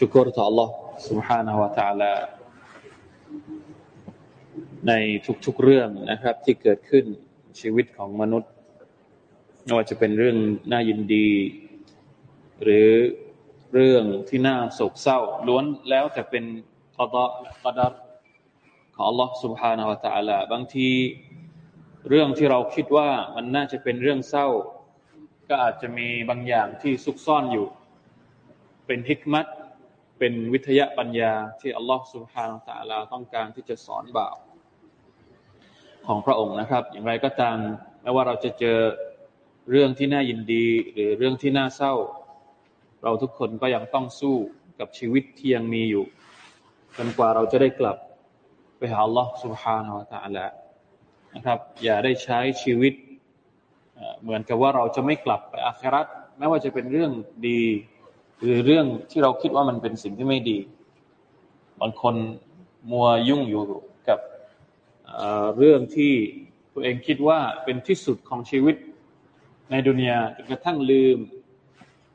ชุกรต่อ Allah سبحانه และ تعالى ในทุกๆเรื่องนะครับ ที่เกิดขึ้นชีวิตของมนุษย์ไม่ว่าจะเป็นเรื่องน่ายินดี หรือเรื่องที่น่าโศกเศร้า ล้วนแล้วแต่เป็นกอดกอดัรของ Allah سبحانه และ تعالى บางทีเรื่องที่เราคิดว่ามันน่าจะเป็นเรื่องเศร้า ก็อาจจะมีบางอย่างที่ซุกซ่อนอยู่ เป็นฮิกมัต เป็นวิทยาปัญญาที่อัลลอฮฺสุบฮานาตะลาต้องการที่จะสอนบ่าวของพระองค์นะครับ อย่างไรก็ตามไม่ว่าเราจะเจอเรื่องที่น่ายินดี หรือเรื่องที่น่าเศร้า เราทุกคนก็ยังต้องสู้กับชีวิตที่ยังมีอยู่จนกว่าเราจะได้กลับไปหาอัลลอฮฺสุบฮานาตะลานะครับ อย่าได้ใช้ชีวิตเหมือนกับว่าเราจะไม่กลับไปอาคราตแม้ว่าจะเป็นเรื่องดี หรือเรื่องที่เราคิดว่ามันเป็นสิ่งที่ไม่ดี บางคนมัวยุ่งอยู่กับเรื่องที่ตัวเองคิดว่าเป็นที่สุดของชีวิตในดุนยาจนกระทั่งลืม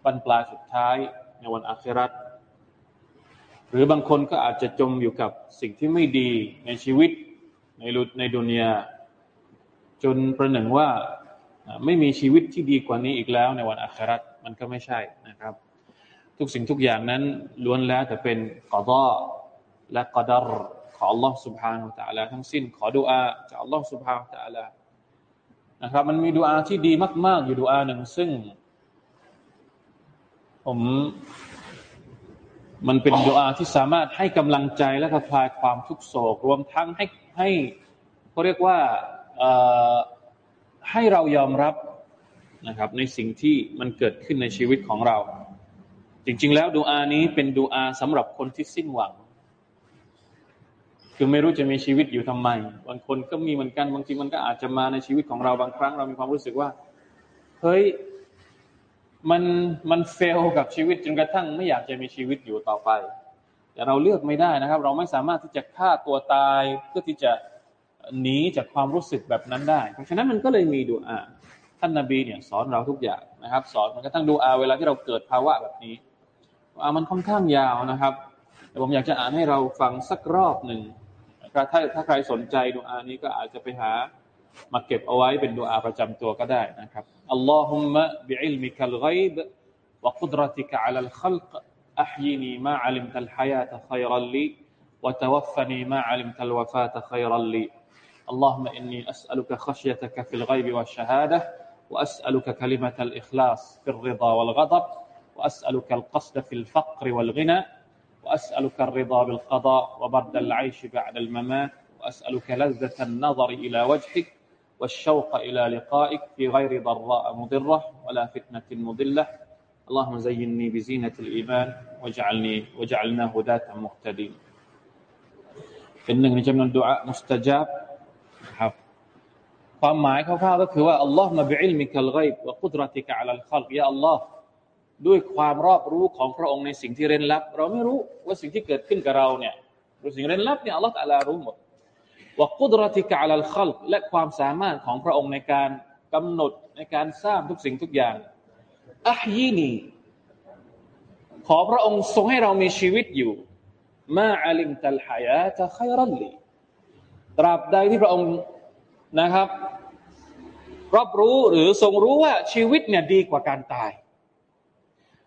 บรรปลายสุดท้ายในวันอาคราตหรือบางคนก็อาจจะจมอยู่กับสิ่งที่ไม่ดีในชีวิตในรุในดุนยาจนประหนึ่งว่าไม่มีชีวิตที่ดีกว่านี้อีกแล้วในวันอาคราตมันก็ไม่ใช่นะครับ ทุกสิ่งทุกอย่างนั้นล้วนแล้วแต่เป็นกอดอและกอดรของ Allah سبحانه และ تعالى ทั้งสิ้นขอดุอาจาก Allah سبحانه และ تعالى นะครับมันมีดุอาที่ดีมาก ๆ อยู่ดุอาหนึ่งซึ่ง ผมมันเป็นดุอาที่สามารถให้กำลังใจและคลายความทุกโศก รวมทั้งให้ให้เขาเรียกว่าให้เรายอมรับนะครับ ในสิ่งที่มันเกิดขึ้นในชีวิตของเรา จริง ๆ แล้วดูอานี้เป็นดูอาสำหรับคนที่สิ้นหวัง คือไม่รู้จะมีชีวิตอยู่ทำไม บางคนก็มีเหมือนกัน บางทีมันก็อาจจะมาในชีวิตของเราบางครั้ง เรามีความรู้สึกว่า เฮ้ย มัน มันเฟลกับชีวิตจนกระทั่งไม่อยากจะมีชีวิตอยู่ต่อไป แต่เราเลือกไม่ได้นะครับ เราไม่สามารถที่จะฆ่าตัวตายเพื่อที่จะหนีจากความรู้สึกแบบนั้นได้ เพราะฉะนั้นมันก็เลยมีดูอาท่านนาบีเนี่ยสอนเราทุกอย่างนะครับ สอนมันกระทั่งดูอาเวลาที่เราเกิดภาวะแบบนี้ มันค่อนข้างยาวนะครับ แต่ผมอยากจะอ่านให้เราฟังสักรอบหนึ่งถ้าถ้าใครสนใจดูอานี้ก็อาจจะไปหามาเก็บเอาไว้เป็นดูอาประจำตัวก็ได้นะครับอัลลอฮุมะบิอิลมิคัลไกบ وقدرتك على الخلق أحيني ما علمت الحياة خيرا لي وتوفني ما علمت الوفاة خيرا لي اللهم إني أسألك خشيتك في الغيب والشهادة وأسألك كلمة الإخلاص في الرضا والغضب وأسألك القصد في الفقر والغنى وأسألك الرضا بالقضاء وبرد العيش بعد الممات وأسألك لذة النظر إلى وجهك والشوق إلى لقائك في غير ضراء مضرة ولا فتنة مضلة اللهم زيني بزينة الإيمان واجعلني وجعلنا هداة مهتدين เป็นหนึ่งในจำนวนดุอามุสตจับครับความหมายคร่าวๆก็คือว่าอัลลอฮ์มาบิอิลมิกัลไกบวะกุดรติกะอัลลคัลกยาอัลลอฮ์ ด้วยความรอบรู้ของพระองค์ในสิ่งที่เร้นลับ เราไม่รู้ว่าสิ่งที่เกิดขึ้นกับเราเนี่ยหรู้สิ่งเร้นลับเนี่ยอัลลอฮฺตะลารู้หมดว่ากุดรติกะอัลคัลและความสามารถของพระองค์ในการกำหนดในการสร้างทุกสิ่งทุกอย่างอัฮยีนีขอพระองค์ทรงให้เรามีชีวิตอยู่มาอัลิมตัลฮายาตะขัยรัลลีตราบใดที่พระองค์นะครับ รับรู้หรือทรงรู้ว่าชีวิตเนี่ยดีกว่าการตาย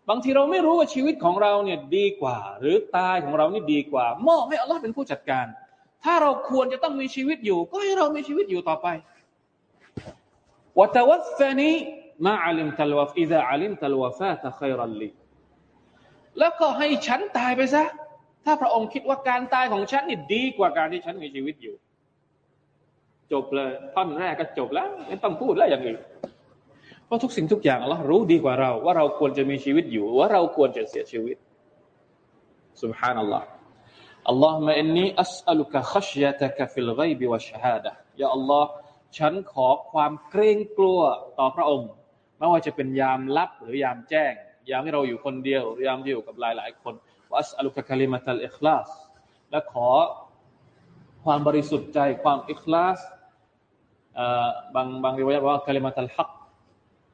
บางทีเราไม่รู้ว่าชีวิตของเราเนี่ยดีกว่า หรือตายของเรานี่ดีกว่ามอบให้อัลลอฮ์เป็นผู้จัดการ ถ้าเราควรจะต้องมีชีวิตอยู่ ก็ให้เรามีชีวิตอยู่ต่อไปวะตวัฟนีมาอัลิมตัลวฟอิดะอัลิมตัลวฟาตะขัยรัลลีแล้วก็ให้ฉันตายไปซะ ถ้าพระองค์คิดว่าการตายของฉันนี่ดีกว่าการที่ฉันมีชีวิตอยู่ จบเลยท่อนแรกก็จบแล้ว ไม่ต้องพูดแล้วอย่างอื่น เพราะทุกสิ่งทุกอย่างอัลลอฮ์รู้ดีกว่าเรา ว่าเราควรจะมีชีวิตอยู่ ว่าเราควรจะเสียชีวิต سبحان الله اللهم إني أسألك خشيتك في الغيب والشهادة ยาอัลลอฮ์ฉันขอความเกรงกลัวต่อพระองค์ ไม่ว่าจะเป็นยามลับหรือยามแจ้ง ยามที่เราอยู่คนเดียวหรือยามที่อยู่กับหลาย ๆ คนวัสอัลุกะคลิมัตัลอิคลาสและขอความบริสุทธิ์ใจความอิคลาสบางบางริวายะว่าคลิมัตัลฮัก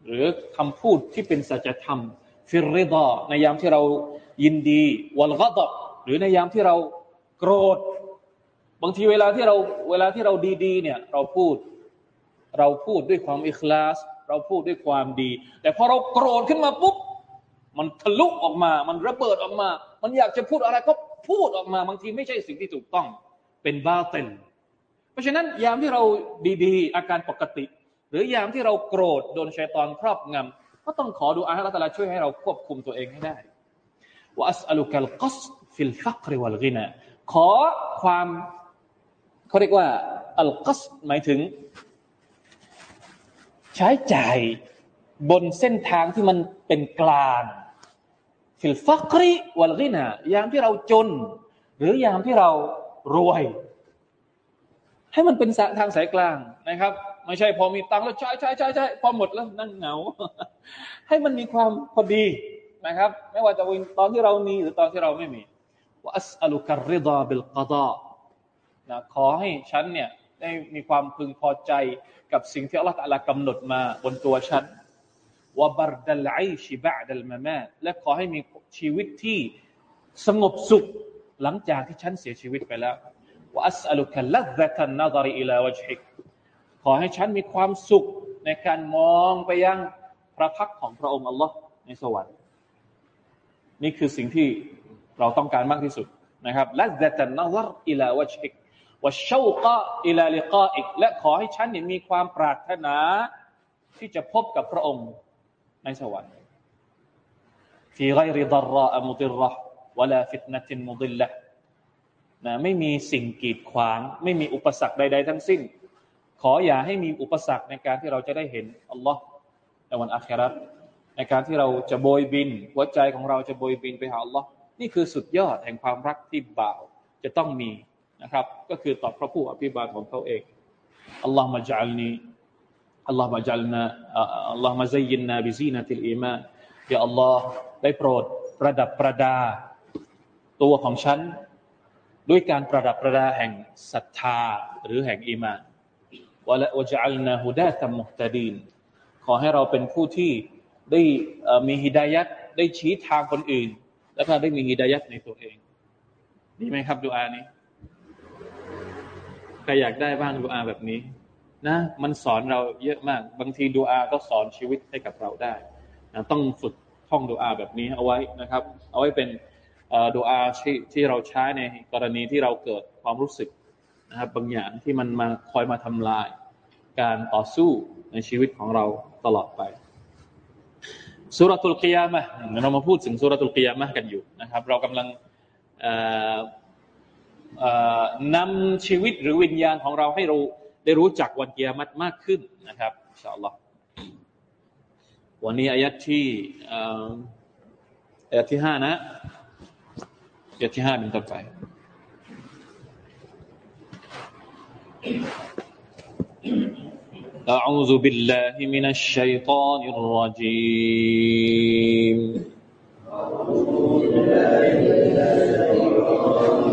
หรือคำพูดที่เป็นสัจธรรมฟิริดาในยามที่เรายินดีวัลกดหรือในยามที่เราโกรธ บางทีเวลาที่เราเวลาที่เราดีๆเนี่ยเราพูด เราพูดด้วยความอิคลาส เราพูดด้วยความดี แต่พอเราโกรธขึ้นมาปุ๊บมันทะลุออกมา มันระเบิดออกมา มันอยากจะพูดอะไรก็พูดออกมา บางทีไม่ใช่สิ่งที่ถูกต้อง เป็นบ้าเต็นเพราะฉะนั้นยามที่เราดีๆ อาการปกติ หรือยามที่เราโกรธโดนชัยตอนครอบงำก็ต้องขอดูอาให้ละตาลาช่วยให้เราควบคุมตัวเองให้ได้ว่าอัสอัลุกัลกัสฟิลฟักริวัลกินาขอความเขาเรียกว่าอัลกัสหมายถึง ใช้จ่ายบนเส้นทางที่มันเป็นกลางฟิลฟักริวัลกินายามที่เราจน หรือยามที่เรารวย ให้มันเป็นทางสายกลางนะครับ ไม่ใช่พอมีตังค์แล้วใช้ใช้ใช้ใช้พอหมดแล้วนั่งเหงา ให้มันมีความพอดีนะครับ ไม่ว่าจะวินตอนที่เรามีหรือตอนที่เราไม่มีว่าอัสอลุการิดาบิลกาดานะขอให้ฉันเนี่ยได้มีความพึงพอใจกับสิ่งที่อัลลอฮฺตะลากำหนดมาบนตัวฉันوبرد العيش بعد المماتและขอให้มีชีวิตที่สงบสุขหลังจากที่ฉันเสียชีวิตไปแล้วوأسألك لذة النظر إلى وجهك ขอให้ฉันมีความสุขในการมองไปยังพระพักตร์ของพระองค์อัลลอฮ์ในสวรรค์ นี่คือสิ่งที่เราต้องการมากที่สุดนะครับلذة النظر إلى وجهك والشوق إلى لقائكและขอให้ฉันมีความปรารถนาที่จะพบกับพระองค์ในสวรรค์ฟีไกรดรอมุติรห์วลาฟิตนตินมุดิลละนะไม่มีสิ่งกีดขวาง ไม่มีอุปสรรคใด ๆ ทั้งสิ้น ออย่าให้มีอุปสรรคในการที่เราจะได้เห็นอัลลอฮ์ในวันอาคราตในการที่เราจะโบยบิน หัวใจของเราจะโบยบินไปหาอัลลอฮ์นี่คือสุดยอดแห่งความรักที่บ่าวจะต้องมีนะครับ ก็คือต่อพระผู้อภิบาลของเขาเองอัลลอฮ์มาจัลนีอัลลอฮ์มาจัลนาอัลลอฮ์มาซยินนาบิซีนาติลอีมานอย่าอัลลอฮ์ได้โปรดประดับประดา ตัวของฉัน ด้วยการประดับประดาแห่งศรัทธาหรือแห่งอีมาน واجعلنا هداة مهتدينขอให้เราเป็นผู้ที่ได้มีฮิดายัดได้ชี้ทางคนอื่น แล้วก็ได้มีฮิดายัดในตัวเอง ดีไหมครับดูอานี้ใครอยากได้บ้างดูอาแบบนี้ นะ มันสอนเราเยอะมาก บางทีดูอาก็สอนชีวิตให้กับเราได้นะต้องฝึกท่องดูอาแบบนี้เอาไว้นะครับ เอาไว้เป็นดูอาที่ที่เราใช้ในกรณีที่เราเกิดความรู้สึก นะครับบางอย่างที่มันมาคอยมาทำลาย การต่อสู้ในชีวิตของเราตลอดไปสุรตุลกิยามะเรามาพูดถึงสุรตุลกิยามะกันอยู่นะครับ เรากำลังนำชีวิตหรือวิญญาณของเราให้เราได้รู้จักวันกิยามัตมากขึ้นนะครับอินชาอัลลอฮ์วันนี้อายัดที่อายัดที่ห้านะอายัดที่ห้าเป็นต้นไป أعوذ بالله من الشيطان الرجيم. أعوذ بالله من الشيطان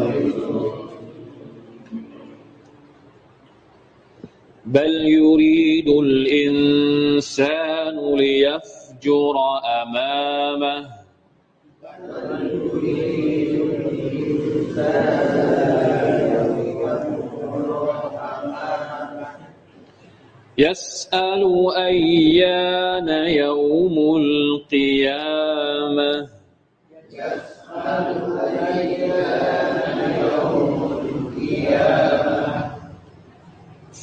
بل يريد الإنسان ليفجر أمامه يسأل أيان يوم القيامة يسأل أيان يوم القيامة.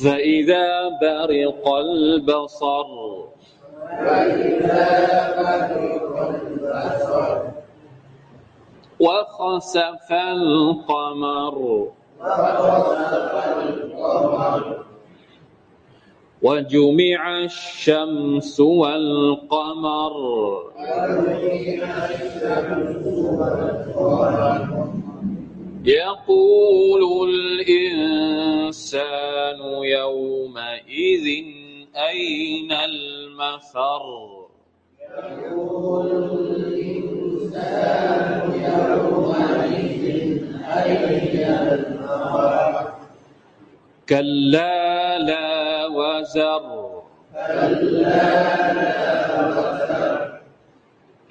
فإذا برق البصر. وخسف القمر. وجمع الشمس والقمر. يقول الإنسان يومئذ أين المفر؟ يقول الإنسان يومئذ أين المفر كلا لا وزر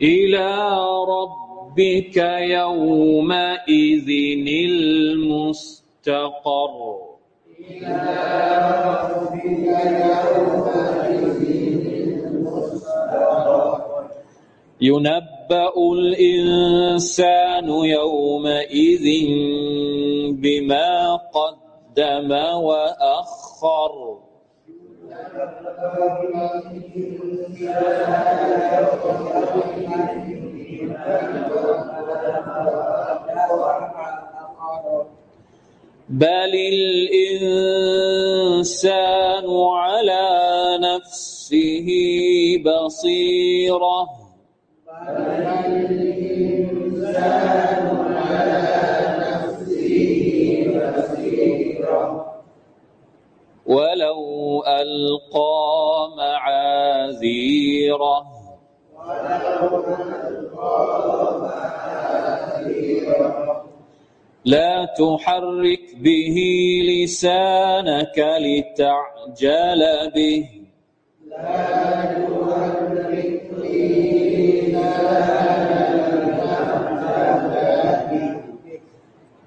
إلى ربك يومئذ المستقر. إلى ربك يومئذ المستقر ينبأ الإنسان يومئذ بما قد قدم وأخر. بل الإنسان على نفسه بصيرة بل الإنسان ولو ألقى معاذيره. لا تحرك به لسانك لتعجل به.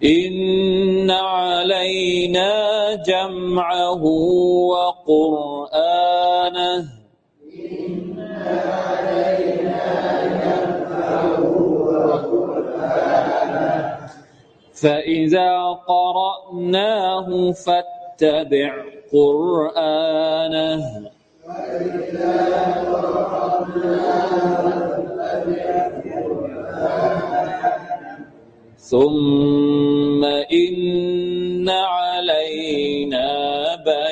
إن علينا جمعه وقرآنه. فإذا قرأناه فاتبع قرآنه. فإذا قرأناه فاتبع قرآنه ثم إن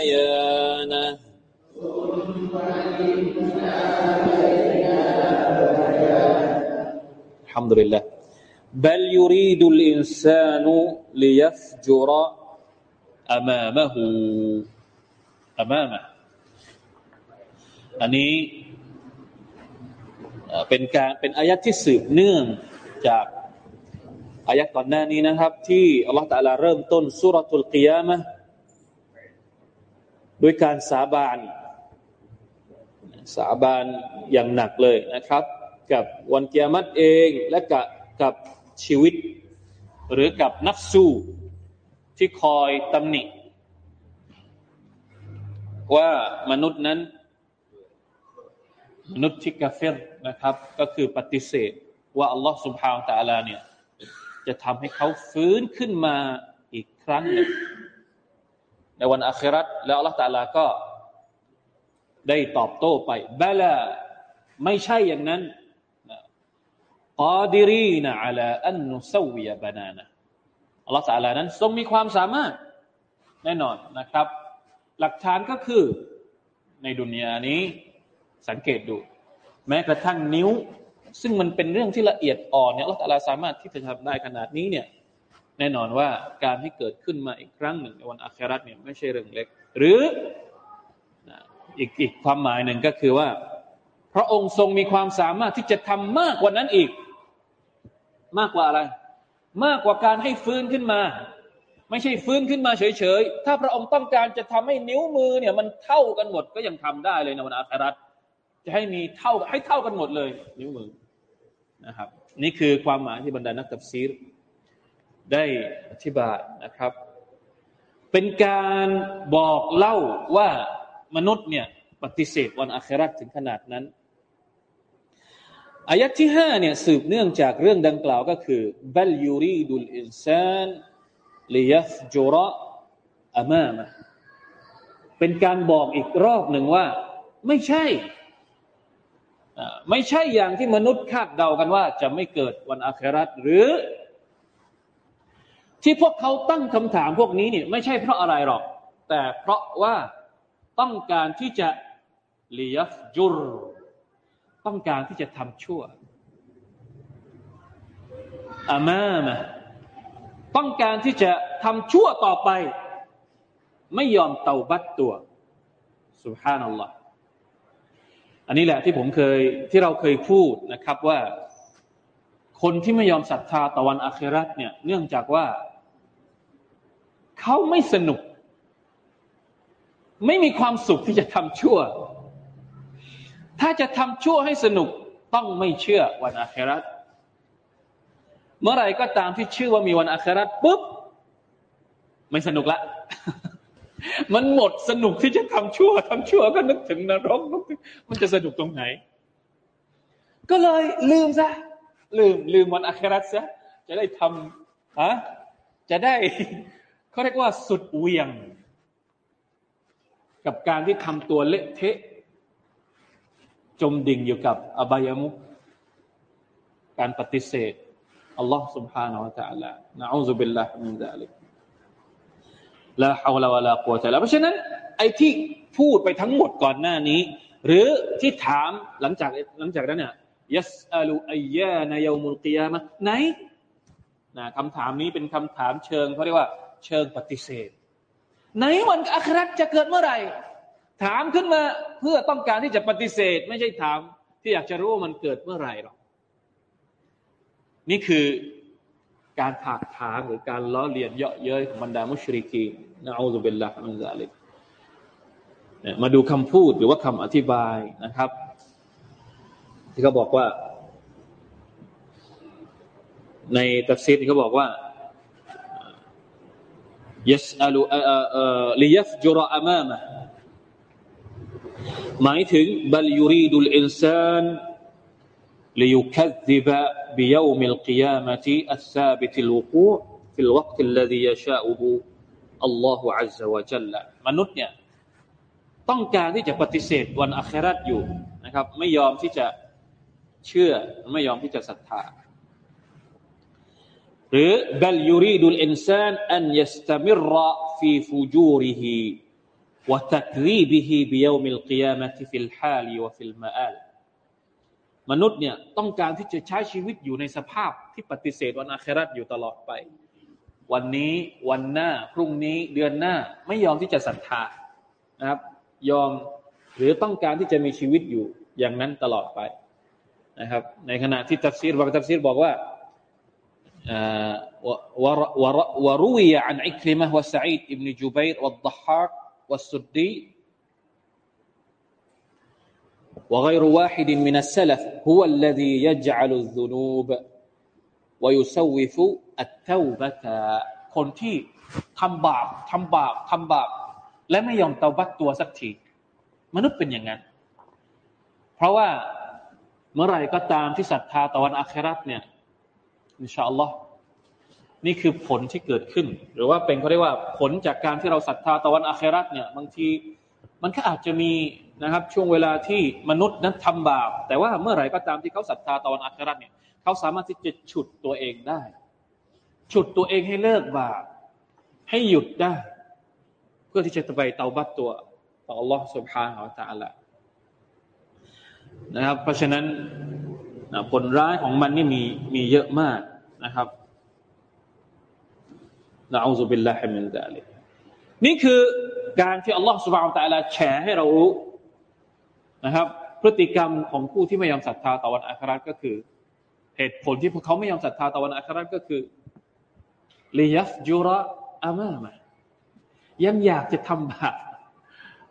بيانه الحمد لله بل يريد الإنسان ليفجر أمامه أمامه อันนี้เป็นการเป็นอายัดที่สืบเนื่องจากอายักก่อนหน้านี้นะครับ ที่อัลลอฮฺตาลาเริ่มต้นสุรทูลกิยามะ ด้วยการสาบาน สาบานอย่างหนักเลยนะครับ กับวันเกียรติเองและกับกับชีวิต หรือกับนักสู้ที่คอยตำหนิ ว่ามนุษย์นั้น มนุษย์ที่กาเฟรนะครับ ก็คือปฏิเสธว่าอัลลอฮ์สุบฮาวตะอลาเนี่ยจะทำให้เขาฟื้นขึ้นมาอีกครั้งหนึ่ง ในวันอาคราตแล้วอัลลอฮฺตาลาก็ได้ตอบโต้ไปบาลาไม่ใช่อย่างนั้นกอดิรีนะอัลาอันนุสวียบานานะอัลลอฮฺตาลานั้น ทรงมีความสามารถแน่นอนนะครับ หลักฐานก็คือในดุนยานี้สังเกตดู แม้กระทั่งนิ้ว ซึ่งมันเป็นเรื่องที่ละเอียดอ่อนเนี่ยอัลลอฮฺสามารถที่จะทำได้ขนาดนี้เนี่ย แน่นอนว่าการที่เกิดขึ้นมาอีกครั้งหนึ่งในวันอาคราตเนี่ยไม่ใช่เรื่องเล็ก หรืออีกอีกความหมายหนึ่งก็คือว่า พระองค์ทรงมีความสามารถที่จะทำมากกว่านั้นอีก มากกว่าอะไร มากกว่าการให้ฟื้นขึ้นมา ไม่ใช่ฟื้นขึ้นมาเฉยๆ ถ้าพระองค์ต้องการจะทำให้นิ้วมือเนี่ยมันเท่ากันหมดก็ยังทำได้เลยในวันอาคราตจะให้มีเท่าให้เท่ากันหมดเลย นิ้วมือนะครับ นี่คือความหมายที่บรรดานักตัฟซีร ได้อธิบายนะครับ เป็นการบอกเล่าว่ามนุษย์เนี่ยปฏิเสธวันอาคราถึงขนาดนั้นอายัดที่ห้าเนี่ยสืบเนื่องจากเรื่องดังกล่าวก็คือบัลยูรีดุลอินซานลิยฟจุระอามามะเป็นการบอกอีกรอบหนึ่งว่า ไม่ใช่ ไม่ใช่อย่างที่มนุษย์คาดเดากันว่า จะไม่เกิดวันอาคราหรือ ที่พวกเขาตั้งคำถามพวกนี้เนี่ยไม่ใช่เพราะอะไรหรอก แต่เพราะว่าต้องการที่จะเลียฟจุร ต้องการที่จะทำชั่วอามามะต้องการที่จะทำชั่วต่อไป ไม่ยอมเตาบัตตัวสุภานัลลอฮอันนี้แหละที่ผมเคยที่เราเคยพูดนะครับว่า คนที่ไม่ยอมศรัทธาต่อวันอาคราตเนี่ยเนื่องจากว่า เขาไม่สนุก ไม่มีความสุขที่จะทำชั่ว ถ้าจะทำชั่วให้สนุกต้องไม่เชื่อวันอาคราตเมื่อไรก็ตามที่ชื่อว่ามีวันอาคราตปุ๊บ ไม่สนุกละ มันหมดสนุกที่จะทำชั่วทำชั่วก็นึกถึงนรกมันจะสนุกตรงไหน ก็เลยลืมซะลืมลืมวันอาคราตซะจะได้ทำฮะจะได้ เขาเรียกว่าสุดเวียง กับการที่ทำตัวเละเทะ จมดิ่งอยู่กับอบายมุขการปฏิเสธอัลลอฮ์ سبحانه และ تعالى นะอูซุบิลลาฮิมินซาลิกลาฮาวลาวะลากัวตะลาเพราะฉะนั้นไอ้ที่พูดไปทั้งหมดก่อนหน้านี้ หรือที่ถามหลังจากหลังจากนั้นเนี่ยยัสอาลูอัยยานายามุลกิยามะไหนนะคำถามนี้เป็นคำถามเชิงเขาเรียกว่า เชิงปฏิเสธไหนวันอัคราจะเกิดเมื่อไหร่ ถามขึ้นมาเพื่อต้องการที่จะปฏิเสธ ไม่ใช่ถามที่อยากจะรู้ว่ามันเกิดเมื่อไหร่หรอกนี่คือการถากถางหรือการล้อเลียนเยาะเย้ยของบรรดามุชริกีนะอูซุบิลลาฮ์มินซาลิกมาดูคำพูดหรือว่าคำอธิบายนะครับ ที่เขาบอกว่า ในตัฟซีรเขาบอกว่า يسأل ليفجر أمامه หมายถึง بل يريد الإنسان ليكذب بيوم القيامة الثابت الوقوع في الوقت الذي يشاءه الله عز وجل มนุษย์เนี่ยต้องการที่จะปฏิเสธวันอัคราตอยู่นะครับ ไม่ยอมที่จะเชื่อไม่ยอมที่จะศรัทธา หรือبل يريد الإنسان أن يستمر في فجوره وتكذيبه بيوم القيامةมนุษย์เนี่ยต้องการที่จะใช้ชีวิตอยู่ในสภาพที่ปฏิเสธวันอาคราตอยู่ตลอดไป วันนี้วันหน้าพรุ่งนี้เดือนหน้าไม่ยอมที่จะศรัทธานะครับยอมหรือต้องการที่จะมีชีวิตอยู่อย่างนั้นตลอดไปนะครับ ในขณะที่ตัฟซีรบางทัฟซีรบอกว่า วรุยอันอิคริมะวะสัยดอิบนจุบัยร์วัดดฮากวัสสุดดี وغير واحد من السلف هو الذي يجعل الذنوب ويسوف التوبة คนที่ทำบาปทำบาปทำบาปและไม่ยอมเตาบัตตัวสักทีมนุษย์เป็นอย่างนั้น เพราะว่าเมื่อไรก็ตามที่ศรัทธาตะวันอัคราตเนี่ย อินชาอัลลอฮ์นี่คือผลที่เกิดขึ้น หรือว่าเป็นเขาเรียกว่าผลจากการที่เราศรัทธาตะวันอัคราตเนี่ยบางทีมันก็อาจจะมีนะครับช่วงเวลาที่มนุษย์นั้นทำบาป แต่ว่าเมื่อไหร่ก็ตามที่เขาศรัทธาตะวันอัคราเนี่ยเขาสามารถที่จะฉุดตัวเองได้ ฉุดตัวเองให้เลิกบาปให้หยุดได้ เพื่อที่จะไปเตาบัตตัวต่อ Allah سبحانه และ تعالى นะครับ เพราะฉะนั้น ผลร้ายของมันนี่มีมีเยอะมากนะครับนะอูซุบิลลาฮิมินซาลิกนี่คือการที่อัลลอฮฺสุบานตะลาแชร์ให้เรารู้นะครับ พฤติกรรมของผู้ที่ไม่ยอมศรัทธาต่อวันอัคราก็คือ เหตุผลที่พวกเขาไม่ยอมศรัทธาต่อวันอัคราก็คือลียัฟจูระอามามะยังอยากจะทำบาป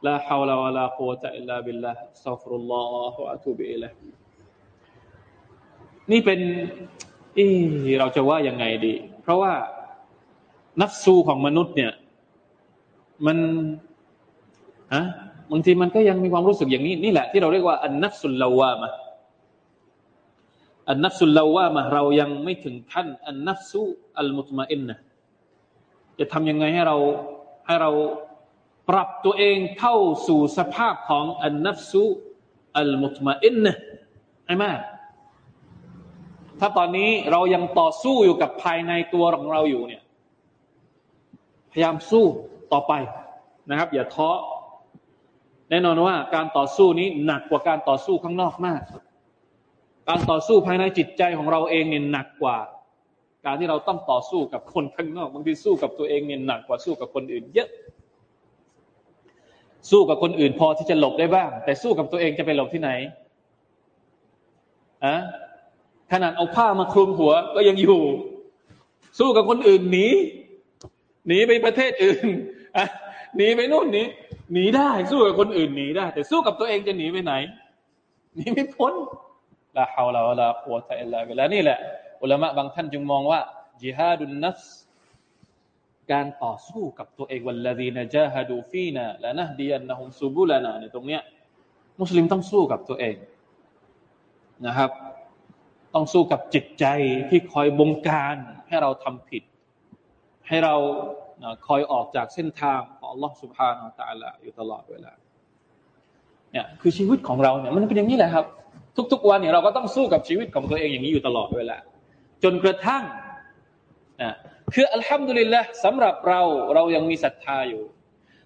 ลาฮาวลาวะลาโควตะอิลลาบิลลาห์ซัฟรุลลอฮฺอะตูบิอิล นี่เป็นเราจะว่ายังไงดี เพราะว่านัฟซูของมนุษย์เนี่ย มันฮะบางทีมันก็ยังมีความรู้สึกอย่างนี้ นี่แหละที่เราเรียกว่าอันนัฟสุลลาวามะอันนัฟสุลลาวามะเรายังไม่ถึงขั้นอันนัฟสุอัลมุตมาอินนะจะทำยังไงให้เราให้เราปรับตัวเองเข้าสู่สภาพของอันนัฟสุอัลมุตมาอินนะใช่ไหม ถ้าตอนนี้เรายังต่อสู้อยู่กับภายในตัวของเราอยู่เนี่ย พยายามสู้ต่อไปนะครับ อย่าท้อแน่นอนว่าการต่อสู้นี้หนักกว่าการต่อสู้ข้างนอกมาก การต่อสู้ภายในจิตใจของเราเองเนี่ยหนักกว่า การที่เราต้องต่อสู้กับคนข้างนอกบางทีสู้กับตัวเองเนี่ยหนักกว่าสู้กับคนอื่น เยอะ สู้กับคนอื่นพอที่จะหลบได้บ้าง แต่สู้กับตัวเองจะไปหลบที่ไหนอะ ขนาดเอาผ้ามาคลุมหัวก็ยังอยู่ สู้กับคนอื่นหนีหนีไปประเทศอื่นหนีไปนู่นหนีหนีได้ สู้กับคนอื่นหนีได้ แต่สู้กับตัวเองจะหนีไปไหนหนีไม่พ้นลาฮาวลาวลากุวตะอิลลาบิลานี่แหละอุลามะบางท่านจึงมองว่าจิฮาดุนนัสการต่อสู้กับตัวเองวัลลดีนะจาฮดูฟีนาและนะดียันนะฮุมซูบุลานาในตรงเนี้ยมุสลิมต้องสู้กับตัวเองนะครับ ต้องสู้กับจิตใจที่คอยบงการให้เราทำผิด ให้เราคอยออกจากเส้นทางของ Allah سبحانه และ تعالى อยู่ตลอดเวลาเนี่ยคือชีวิตของเราเนี่ยมันเป็นอย่างนี้แหละครับ ทุกๆวันเนี่ยเราก็ต้องสู้กับชีวิตของตัวเองอย่างนี้อยู่ตลอดเวลาจนกระทั่งนะคืออัลฮัมดุลิลละสำหรับเราเรายังมีศรัทธาอยู่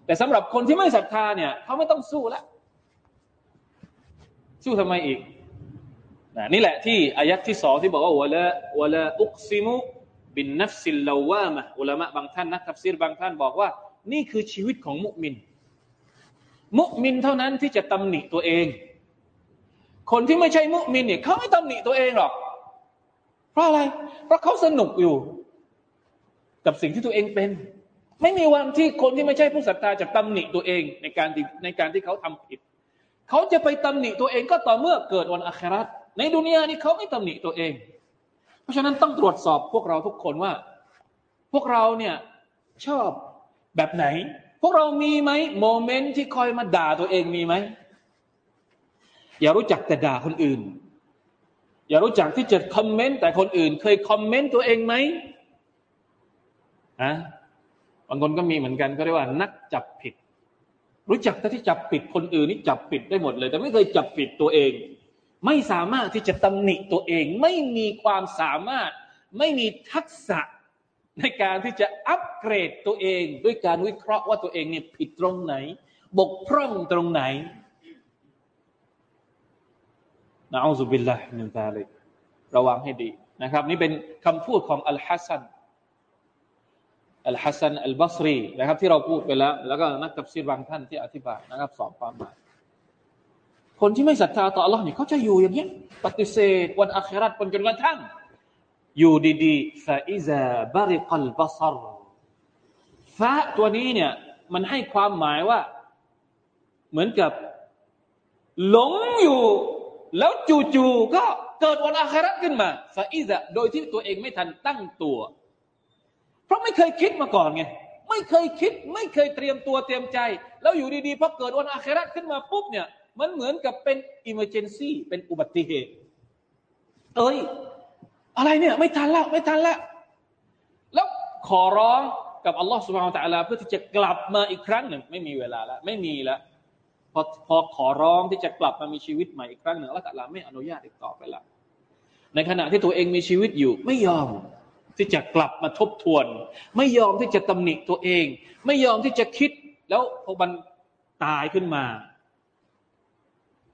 แต่สำหรับคนที่ไม่ศรัทธาเนี่ยเขาไม่ต้องสู้แล้วสู้ทำไมอีก นะนี่แหละที่อายัดที่สองที่บอกว่าولا ولا أقسم بالنفس اللوامةอุลามะบางท่านนักทัฟซีรบางท่านบอกว่า นี่คือชีวิตของมุมิน มุมินเท่านั้นที่จะตำหนิตัวเอง คนที่ไม่ใช่มุมินเนี่ยเขาไม่ตำหนิตัวเองหรอก เพราะอะไร เพราะเขาสนุกอยู่ กับสิ่งที่ตัวเองเป็น ไม่มีวันที่คนที่ไม่ใช่ผู้ศรัทธาจะตำหนิตัวเองในการในการที่เขาทำผิด เขาจะไปตำหนิตัวเองก็ต่อเมื่อเกิดวันอัครา ในดุนยานี้เขาไม่ตำหนิตัวเอง เพราะฉะนั้นต้องตรวจสอบพวกเราทุกคนว่า พวกเราเนี่ยชอบแบบไหน พวกเรามีไหมโมเมนต์ที่คอยมาด่าตัวเองมีไหมอย่ารู้จักแต่ด่าคนอื่น อย่ารู้จักที่จะคอมเมนต์แต่คนอื่น เคยคอมเมนต์ตัวเองไหมอะบางคนก็มีเหมือนกันก็เรียกว่า นักจับผิด รู้จักแต่ที่จับผิดคนอื่นนี่จับผิดได้หมดเลย แต่ไม่เคยจับผิดตัวเอง ไม่สามารถที่จะตำหนิตัวเอง ไม่มีความสามารถ ไม่มีทักษะในการที่จะอัปเกรดตัวเอง ด้วยการวิเคราะห์ว่าตัวเองเนี่ยผิดตรงไหน บกพร่องตรงไหนนะอัลลอฮฺบิลลาฮิมินซาลิกระวังให้ดีนะครับ นี่เป็นคำพูดของอัลฮัสซันอัลฮัสซันอัลบัสรีนะครับ ที่เราพูดไปแล้ว แล้วก็นักตัฟซีรบางท่านที่อธิบายนะครับสอบความหมาย คนที่ไม่ศรัทธาต่อ อัลลอฮ์ เนี่ยเขาจะอยู่อย่างเงี้ยปฏิเสธวันอาคราตจนกระทั่ง อยู่ดีๆفإذا برق البصر فตัวนี้เนี่ยมันให้ความหมายว่า เหมือนกับ หลงอยู่ แล้วจู่ๆก็เกิดวันอาคราตขึ้นมาفإذاโดยที่ตัวเองไม่ทันตั้งตัว เพราะไม่เคยคิดมาก่อนไงไม่เคยคิด ไม่เคยเตรียมตัวเตรียมใจ แล้วอยู่ดีๆพอเกิดวันอาคราตขึ้นมาปุ๊บเนี่ย มันเหมือนกับเป็น emergency เป็นอุบัติเหตุ เอ้ย อะไรเนี่ยไม่ทันแล้วไม่ทันแล้วแล้วขอร้องกับอัลลอฮฺسبحانه وتعالىเพื่อที่จะกลับมาอีกครั้งหนึ่ง ไม่มีเวลาแล้วไม่มีแล้วพอพอขอร้องที่จะกลับมามีชีวิตใหม่อีกครั้งหนึ่งอัลลอฮฺตะลาไม่อนุญาตอีกต่อไปละในขณะที่ตัวเองมีชีวิตอยู่ ไม่ยอมที่จะกลับมาทบทวน ไม่ยอมที่จะตำหนิตัวเอง ไม่ยอมที่จะคิดแล้วพอมันตายขึ้นมา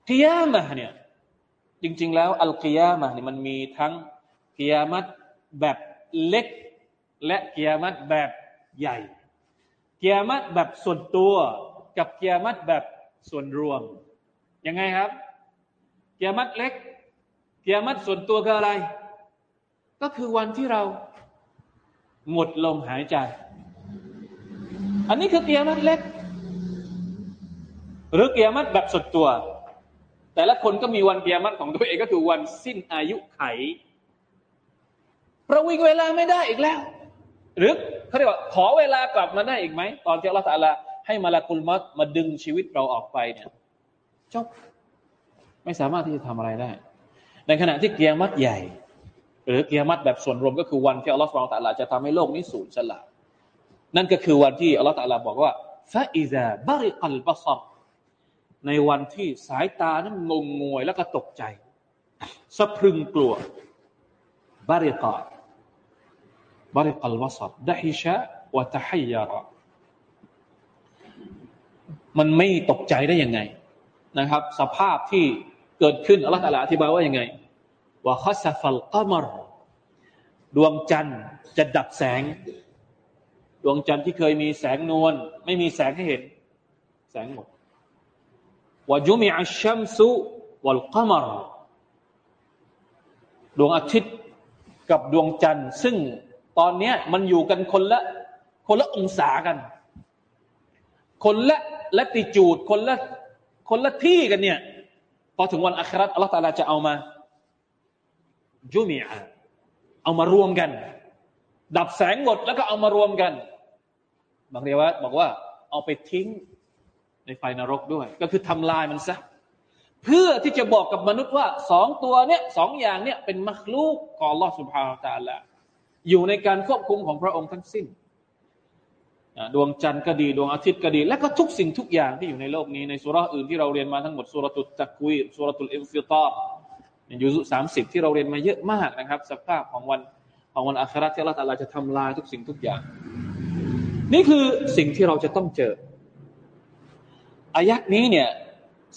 กิยามะเนี่ยจริง ๆ แล้วอัลกิยามะเนี่ยมันมีทั้งกิยามัตแบบเล็ก และกิยามัตแบบใหญ่กิยามัตแบบส่วนตัวกับกิยามัตแบบส่วนรวมยังไงครับกิยามัตเล็กกิยามัตส่วนตัวคืออะไร ก็คือวันที่เราหมดลมหายใจ อันนี้คือกิยามัตเล็ก หรือกิยามัตแบบส่วนตัว แต่ละคนก็มีวันเกียรติของตัวเองก็คือวันสิ้นอายุไข ประวิงเวลาไม่ได้อีกแล้ว หรือเขาเรียกว่าขอเวลากลับมาได้อีกไหม ตอนที่อัลลอฮฺตาลาให้มาลากุลมัตมาดึงชีวิตเราออกไปเนี่ยจบไม่สามารถที่จะทำอะไรได้ ในขณะที่เกียรติใหญ่ หรือเกียรติแบบส่วนรวมก็คือวันที่อัลลอฮฺสุบานตะลาจะทำให้โลกนี้สูญสลายนั่นก็คือวันที่อัลลอฮฺตาลาบอกว่าฟาอิซาบริกัลบัซร ในวันที่สายตานั้นงงงวยแล้วก็ตกใจ สะพรึงกลัวบริกาบริกัลวสัดดฮิชะวะตะฮัยยาระมันไม่ตกใจได้ยังไงนะครับ สภาพที่เกิดขึ้นอัลลอฮฺอธิบายว่ายังไงว่าคัสฟัลกามรดวงจันทร์จะดับแสง ดวงจันทร์ที่เคยมีแสงนวลไม่มีแสงให้เห็น แสงหมด วาจุมิอัชชัมซุวัลกามรดวงอาทิตย์กับดวงจันทร์ ซึ่งตอนนี้มันอยู่กันคนละคนละองศากัน คนละละติจูดคนละคนละที่กันเนี่ยพอถึงวันอัคราอัลลอฮฺตาลาจะเอามาจุมีอะเอามารวมกัน ดับแสงหมดแล้วก็เอามารวมกัน บางเรียกว่าบอกว่าเอาไปทิ้ง ในไฟนรกด้วย ก็คือทำลายมันซะเพื่อที่จะบอกกับมนุษย์ว่าสองตัวเนี้ยสองอย่างเนี้ยเป็นมักลูกของลอสุภาตาละอยู่ในการควบคุมของพระองค์ทั้งสิ้นดวงจันทร์ก็ดีดวงอาทิตย์ก็ดี และก็ทุกสิ่งทุกอย่างที่อยู่ในโลกนี้ในสุราอื่นที่เราเรียนมาทั้งหมดสุรตุตะกุยสุรตุลอินฟิตาบยุสุสามสิบที่เราเรียนมาเยอะมากนะครับ สภาพของวันของวันอาคราที่ละตาลจะทำลายทุกสิ่งทุกอย่าง นี่คือสิ่งที่เราจะต้องเจอ อายักนี้เนี่ย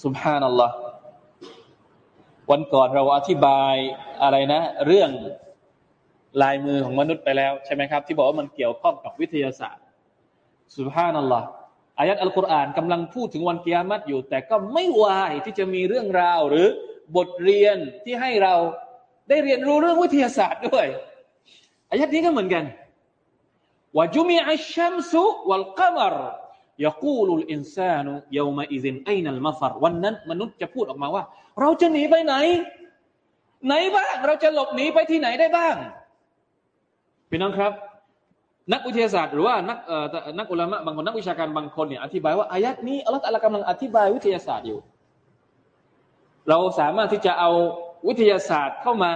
สุบฮานัลลอฮ์วันก่อนเราอธิบายอะไรนะ เรื่องลายมือของมนุษย์ไปแล้วใช่ไหมครับ ที่บอกว่ามันเกี่ยวข้องกับวิทยาศาสตร์สุบฮานัลลอฮ์อายัดอัลกุรอานกำลังพูดถึงวันกิยามัตอยู่ แต่ก็ไม่วายที่จะมีเรื่องราวหรือบทเรียนที่ให้เราได้เรียนรู้เรื่องวิทยาศาสตร์ด้วยอายัดนี้ก็เหมือนกันوجمع الشمس والقمر يقول الإنسان يومئذ أين المفرวันนั้น มนุษย์จะพูดออกมาว่า เราจะหนีไปไหน ไหนบ้างเราจะหลบหนีไปที่ไหนได้บ้างพี่น้องครับ นักวิทยาศาสตร์หรือว่านักเอ่อนักอุลามะบางคนนักวิชาการบางคนเนี่ยอธิบายว่าอายัดนี้อัลลอฮฺกำลังอธิบายวิทยาศาสตร์อยู่ เราสามารถที่จะเอาวิทยาศาสตร์เข้ามา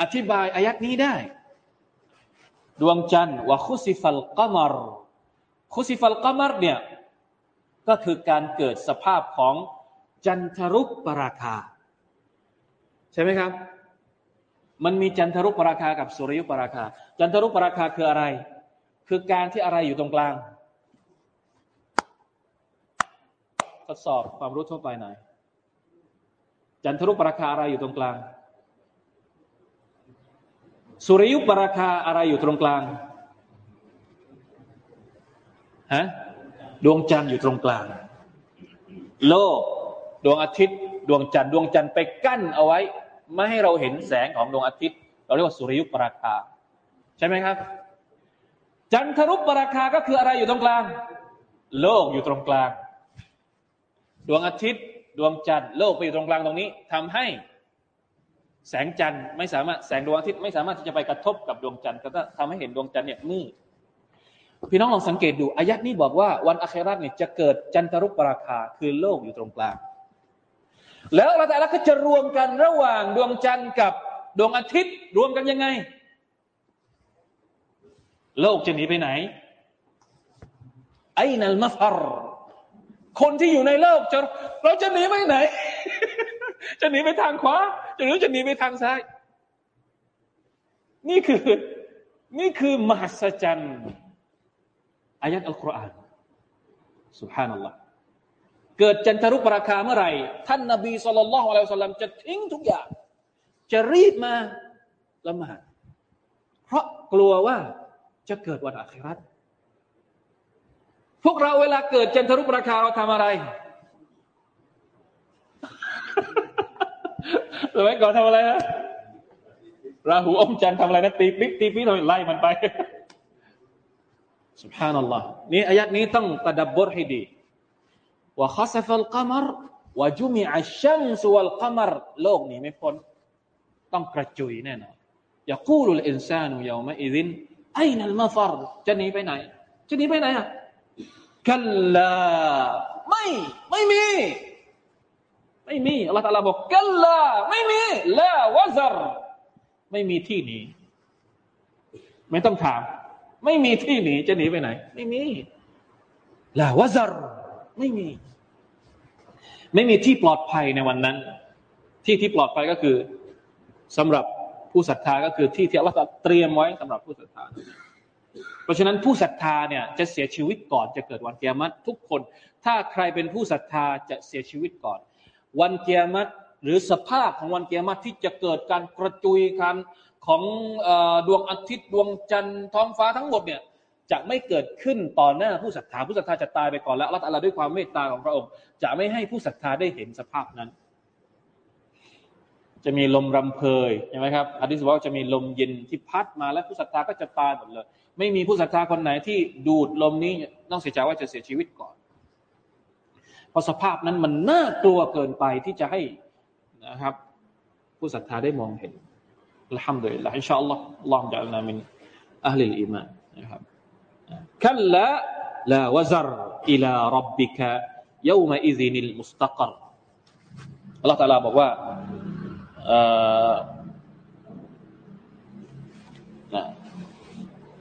อธิบายอายัดนี้ได้ ดวงจันทร์วะคุซิฟัลกามรคุซิฟัลกามรเนี่ย ก็คือการเกิดสภาพของจันทรุปปราคา ใช่ไหมครับ มันมีจันทรุปปราคากับสุริยุปราคา จันทรุปปราคาคืออะไร คือการที่อะไรอยู่ตรงกลางทดสอบความรู้ทั่วไปหน่อยจันทรุปราคาอะไรอยู่ตรงกลาง สุริยุปราคาอะไรอยู่ตรงกลางฮะ ดวงจันทร์อยู่ตรงกลาง โลก ดวงอาทิตย์ ดวงจันทร์ดวงจันทร์ไปกั้นเอาไว้ ไม่ให้เราเห็นแสงของดวงอาทิตย์ เราเรียกว่าสุริยุปราคา ใช่ไหมครับ จันทรุปราคาก็คืออะไรอยู่ตรงกลาง โลกอยู่ตรงกลาง ดวงอาทิตย์ ดวงจันทร์โลกไปอยู่ตรงกลางตรงนี้ทำให้แสงจันทร์ไม่สามารถแสงดวงอาทิตย์ไม่สามารถที่จะไปกระทบกับดวงจันทร์ก็ทำให้เห็นดวงจันทร์เนี่ยมืด พี่น้องลองสังเกตดูอายัดนี้บอกว่าวันอัคราเนี่ยจะเกิดจันทรุปราคาคือโลกอยู่ตรงกลาง แล้วเราแต่ละก็จะรวมกันระหว่างดวงจันทร์กับดวงอาทิตย์ รวมกันยังไง โลกจะหนีไปไหนไอ้นัลมาฟรคนที่อยู่ในโลกจะเราจะหนีไปไหน จะหนีไปทางขวาจะหรือจะหนีไปทางซ้าย นี่คือ นี่คือมหัศจรรย์ อายัดอัลกุรอานสุบฮานัลลอฮ์เกิดจันทรุปราคาเมื่อไหร่ ท่านนบีสุลต่านละฮ์อะลัยฮิสลามจะทิ้งทุกอย่าง จะรีบมาละหมาดเพราะกลัวว่าจะเกิดวันอาคราตพวกเราเวลาเกิดจันทรุปราคาเราทำอะไรสมัยก่อนทำอะไรนะราหูอมจันทร์ทำอะไรนะตีปิ๊บตีปิ๊บเราไล่มันไป สุบฮานัลลอฮ์นี่อายัดนี้ต้องตะดับบทให้ดีว่าข้าสฟัลกัมรว่าจุมีอัชชัมสุวัลกัมรโลกนี้ไม่พ้น ต้องกระจุยแน่นอนอย่ากู้ลุลอินซานุยาวมาอิดินไอ้นัลมาฟารจะหนีไปไหน จะหนีไปไหนอะกัลลาไม่ไม่มี ไม่มีอัลลอฮฺตาลาบอกกัลลาไม่มีลาวะซรไม่มีที่หนีไม่ต้องถาม ไม่มีที่หนีจะหนีไปไหน ไม่มีลาวะซรไม่มี ไม่มีที่ปลอดภัยในวันนั้น ที่ที่ปลอดภัยก็คือสำหรับผู้ศรัทธาก็คือที่ที่อัลลอฮฺเตรียมไว้สำหรับผู้ศรัทธา เพราะฉะนั้นผู้ศรัทธาเนี่ยจะเสียชีวิตก่อนจะเกิดวันเกียรติทุกคน ถ้าใครเป็นผู้ศรัทธาจะเสียชีวิตก่อน วันเกียรติหรือสภาพของวันเกียรติที่จะเกิดการกระจุยกัน ของดวงอาทิตย์ดวงจันทร์ท้องฟ้าทั้งหมดเนี่ยจะไม่เกิดขึ้นต่อหน้าผู้ศรัทธาผู้ศรัทธาจะตายไปก่อนแล้วอัลลอฮฺด้วยความเมตตาของพระองค์ จะไม่ให้ผู้ศรัทธาได้เห็นสภาพนั้น จะมีลมรำเพยใช่ไหมครับอธิษว่าจะมีลมเย็นที่พัดมาแล้วผู้ศรัทธาก็จะตายหมดเลย ไม่มีผู้ศรัทธาคนไหนที่ดูดลมนี้ต้องเสียใจว่าจะเสียชีวิตก่อน เพราะสภาพนั้นมันน่ากลัวเกินไปที่จะให้นะครับ ผู้ศรัทธาได้มองเห็น ละฮัมดุลิลละอินชาอัลลอฮ์ลองจะนามินอัลลิลอีมานนะครับ كلا لا وزر إلى ربك يومئذ المستقر อัลลอฮฺตาลาบอกว่า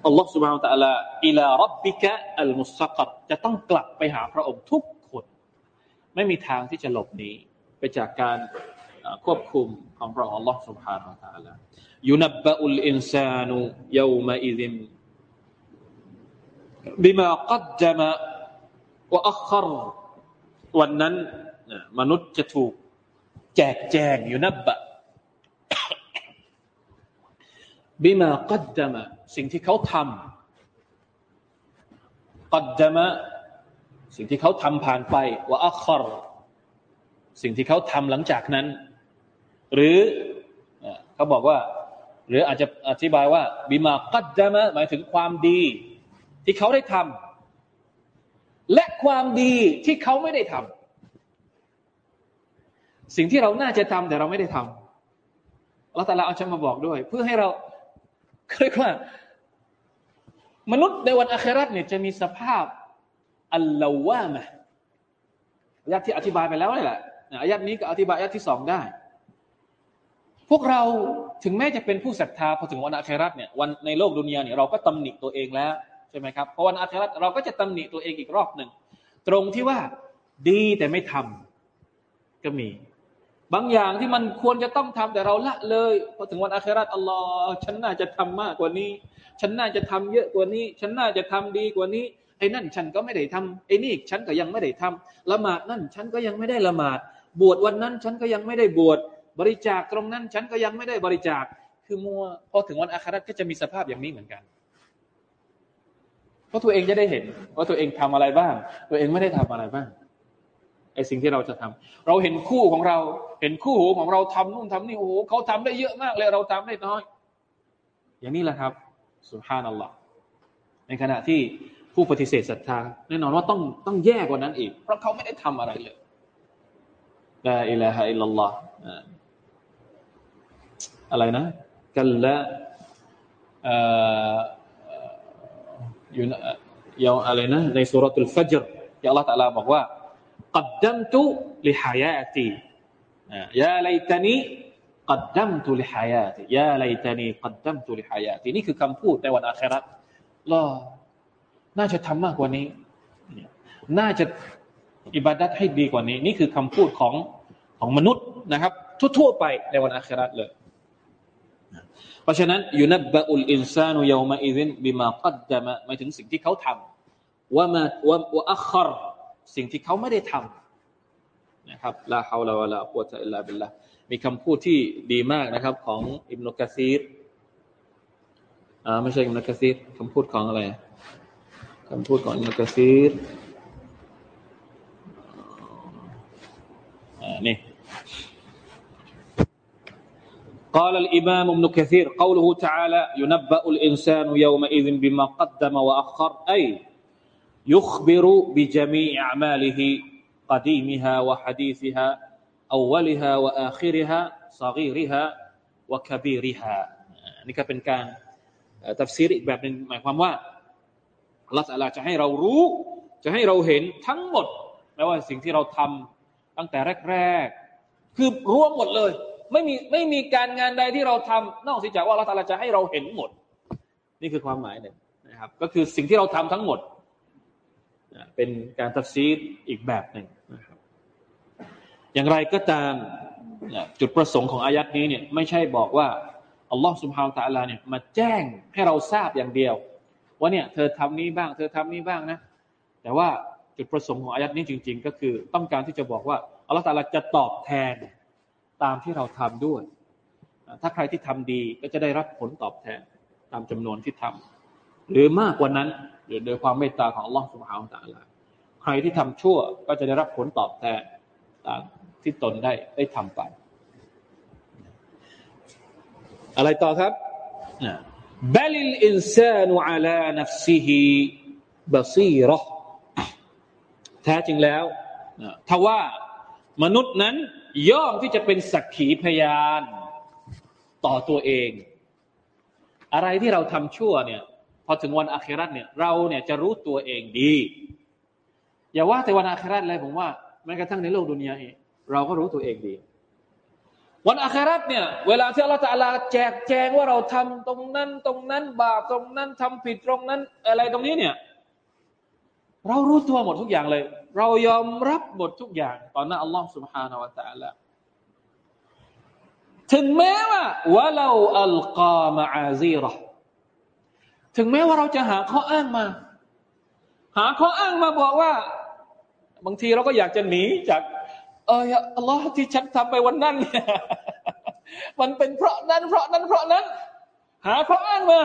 อัลลอฮฺ سبحانه และ تعالى อิลารับบิกะอัลมุสตักรจะต้องกลับไปหาพระองค์ทุกคน ไม่มีทางที่จะหลบหนีไปจากการ ควบคุมของพระองค์ Allah سبحانه และ تعالى ยุนบะอุลอินซานุยามาอิซิมบิมากัดจมะวะอัครวันนั้นมนุษย์จะถูกแจกแจงอยู่นับบะบิมากัดจมะสิ่งที่เขาทำกัดจมะสิ่งที่เขาทำผ่านไปว่าอัครสิ่งที่เขาทำหลังจากนั้น หรือเขาบอกว่า หรืออาจจะอธิบายว่าบิมากัดจมะหมายถึงความดี ที่เขาได้ทำและความดีที่เขาไม่ได้ทำสิ่งที่เราน่าจะทำแต่เราไม่ได้ทำเราแต่ละเอาจะมาบอกด้วย เพื่อให้เราเรียกว่ามนุษย์ในวันอัคราตเนี่ยจะมีสภาพอัลลวามะอายัดที่อธิบายไปแล้วนี่แหละอายัดนี้ก็อธิบายอายัดที่สองได้ พวกเราถึงแม้จะเป็นผู้ศรัทธาพอถึงวันอัคราตเนี่ยวันในโลกดุนยาเนี่ยเราก็ตำหนิตัวเองแล้วใช่ไหมครับพราะวันอาคราเราก็จะตำหนิตัวเองอีกรอบหนึ่งตรงที่ว่าดีแต่ไม่ทำก็มี บางอย่างที่มันควรจะต้องทำแต่เราละเลยพอถึงวันอาคราอัลลอฮ์ฉันน่าจะทำมากกว่านี้ ฉันน่าจะทำเยอะกว่านี้ ฉันน่าจะทำดีกว่านี้ไอ้นั่นฉันก็ไม่ได้ทำไอ้นี่ฉันก็ยังไม่ได้ทำละหมาดนั่นฉันก็ยังไม่ได้ละหมาด บวชวันนั้นฉันก็ยังไม่ได้บวช บริจาคตรงนั้น ฉันก็ยังไม่ได้บริจาค คือมัวพอถึงวันอาคราก็จะมีสภาพอย่างนี้เหมือนกัน เพราะตัวเองจะได้เห็น ว่าตัวเองทำอะไรบ้าง ตัวเองไม่ได้ทำอะไรบ้างไอสิ่งที่เราจะทำเราเห็นคู่ของเรา เห็นคู่หูของเราทำนู่นทำนี่โอ้โหเขาทำได้เยอะมากเลยเราทำได้น้อย อย่างนี้แหละครับสุภานัลลอฮ์ในขณะที่ผู้ปฏิเสธศรัทธาแน่นอนว่าต้องต้องแย่กว่านั้นอีก เพราะเขาไม่ได้ทำอะไรเลยลาอิลาฮะอิลลัลลอฮ์ อะไรนะกันละอยู่ยาวอะไรนะในสุรทูลฟัจรที่อัลลอฮฺตะลาบอกว่า قدمت لحياتي يا ليتني قدمت لحياتي يا ليتني قدمت لحياتي นี่คือคำพูดในวันอาคราลอน่าจะทำมากกว่านี้ น่าจะอิบาดัตให้ดีกว่านี้ นี่คือคำพูดของของมนุษย์นะครับ ทั่วๆไปในวันอาคราเลย เพราะฉะนั้นยุนับะอุลอินซานุยามาอิซินบิมากัดดามะหมายถึงสิ่งที่เขาทำว่ามาว่าว่าอัครสิ่งที่เขาไม่ได้ทำนะครับลาฮาวลาวะลาอัวตะอิลลาบิลละมีคำพูดที่ดีมากนะครับ ของอิบนุกะซีรอ่าไม่ใช่อิบนุกะซีรคำพูดของอะไรคำพูดของอิบนุกะซีรอ่านี่ قال الإمام ابن كثير قوله تعالى ينبأ الإنسان يومئذ بما قدم وأخر أي يخبر بجميع أعماله قديمها وحديثها أولها وآخرها صغيرها وكبيرها นี่ก็เป็นการตัฟซีรอีกแบบหนึ่งหมายความว่าอัลลอฮฺสัลลาจะให้เรารู้ จะให้เราเห็นทั้งหมดไม่ว่าสิ่งที่เราทำตั้งแต่แรกๆคือรวมหมดเลย ไม่มีไม่มีการงานใดที่เราทำนอกจากว่าเราตาลาจะให้เราเห็นหมด นี่คือความหมายหนึ่งนะครับ ก็คือสิ่งที่เราทำทั้งหมดเป็นการตัดซีดอีกแบบหนึ่งนะครับอย่างไรก็ตามจุดประสงค์ของอายัดนี้เนี่ยไม่ใช่บอกว่าอัลลอฮ์สุบฮาวตะลาเนี่ยมาแจ้งให้เราทราบอย่างเดียว ว่าเนี่ยเธอทำนี้บ้าง เธอทำนี้บ้างนะ แต่ว่าจุดประสงค์ของอายัดนี้จริง ๆ ก็คือต้องการที่จะบอกว่าอัลลอฮฺตาลาจะตอบแทน ตามที่เราทำด้วย ถ้าใครที่ทำดีก็จะได้รับผลตอบแทนตามจำนวนที่ทำหรือมากกว่านั้นโดยความเมตตาของลลอฮฺสุบฮาวตาลาใครที่ทำชั่วก็จะได้รับผลตอบแทนตามที่ตนได้ได้ทำไป อะไรต่อครับบลิลอินซานุอัลานัฟซิฮิบซีรอแท้จริงแล้วทว่า มนุษย์นั้น ย่อมที่จะเป็นสักขีพยานต่อตัวเอง อะไรที่เราทำชั่วเนี่ย พอถึงวันอาคราตเนี่ย เราเนี่ยจะรู้ตัวเองดี อย่าว่าแต่วันอาคราตเลยผมว่าแม้กระทั่งในโลกดุนยาเองเราก็รู้ตัวเองดี วันอาคราตเนี่ย เวลาที่อัลลอฮฺตาลาแจกแจงว่าเราทำตรงนั้น ตรงนั้น บาปตรงนั้นทำผิดตรงนั้น อะไรตรงนี้เนี่ย เรารู้ตัวหมดทุกอย่างเลย เรายอมรับหมดทุกอย่างต่อหน้าอัลลอฮ์ سبحانه และ تعالى ถึงแม้ว่าวะเราอัลกามาอาซีรอถึงแม้ว่าเราจะหาข้ออ้างมา หาข้ออ้างมาบอกว่า บางทีเราก็อยากจะหนีจาก เอออัลลอฮ์ที่ฉันทำไปวันนั้นเนี่ยมันเป็นเพราะนั้น เพราะนั้น เพราะนั้น หาข้ออ้างมา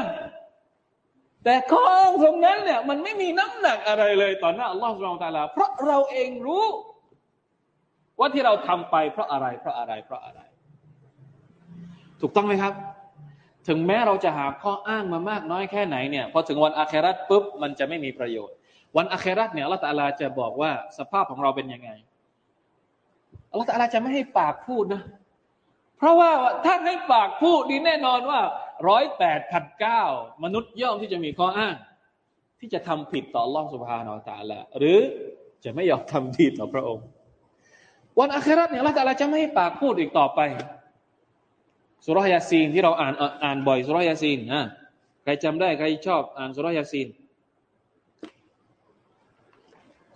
แต่ข้ออ้างตรงนั้นเนี่ยมันไม่มีน้ำหนักอะไรเลยต่อหน้าอัลลอฮฺสุบไบร์ตาลาเพราะเราเองรู้ ว่าที่เราทำไปเพราะอะไร เพราะอะไร เพราะอะไร ถูกต้องไหมครับ ถึงแม้เราจะหาข้ออ้างมามากน้อยแค่ไหนเนี่ยพอถึงวันอาคราตปุ๊บมันจะไม่มีประโยชน์ วันอาคราตเนี่ยอัลลอฮฺตาลาจะบอกว่าสภาพของเราเป็นยังไงอัลลอฮฺตาลาจะไม่ให้ปากพูดนะ เพราะว่าถ้าให้ปากพูดนี่แน่นอนว่า ร้อยแปดพันเก้ามนุษย์ย่อมที่จะมีข้ออ้าง ที่จะทำผิดต่อล่องสุภาโนตาละหรือจะไม่ยอมทำผิดต่อพระองค์ วันอัคราเนี่ยละตาละจะไม่ปากพูดอีกต่อไปสุรยาซีนที่เราอ่านอ่านบ่อยสุรยาซีนนะใครจำได้ใครชอบอ่านสุรยาซีน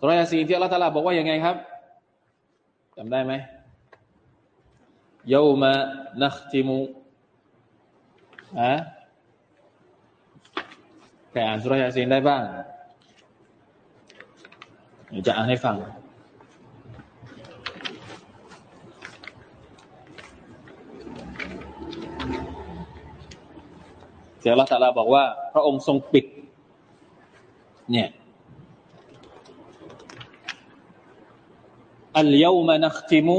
สุรยาซีนที่อัลลตาลาบอกว่ายังไงครับจำได้ไหมยามะนักติมู อะใครอ่านสุรยาซีนได้บ้างเดี๋ยวจะอ่านให้ฟังเสียละตาลาบอกว่า พระองค์ทรงปิด เนี่ยอัลยามานักติมุ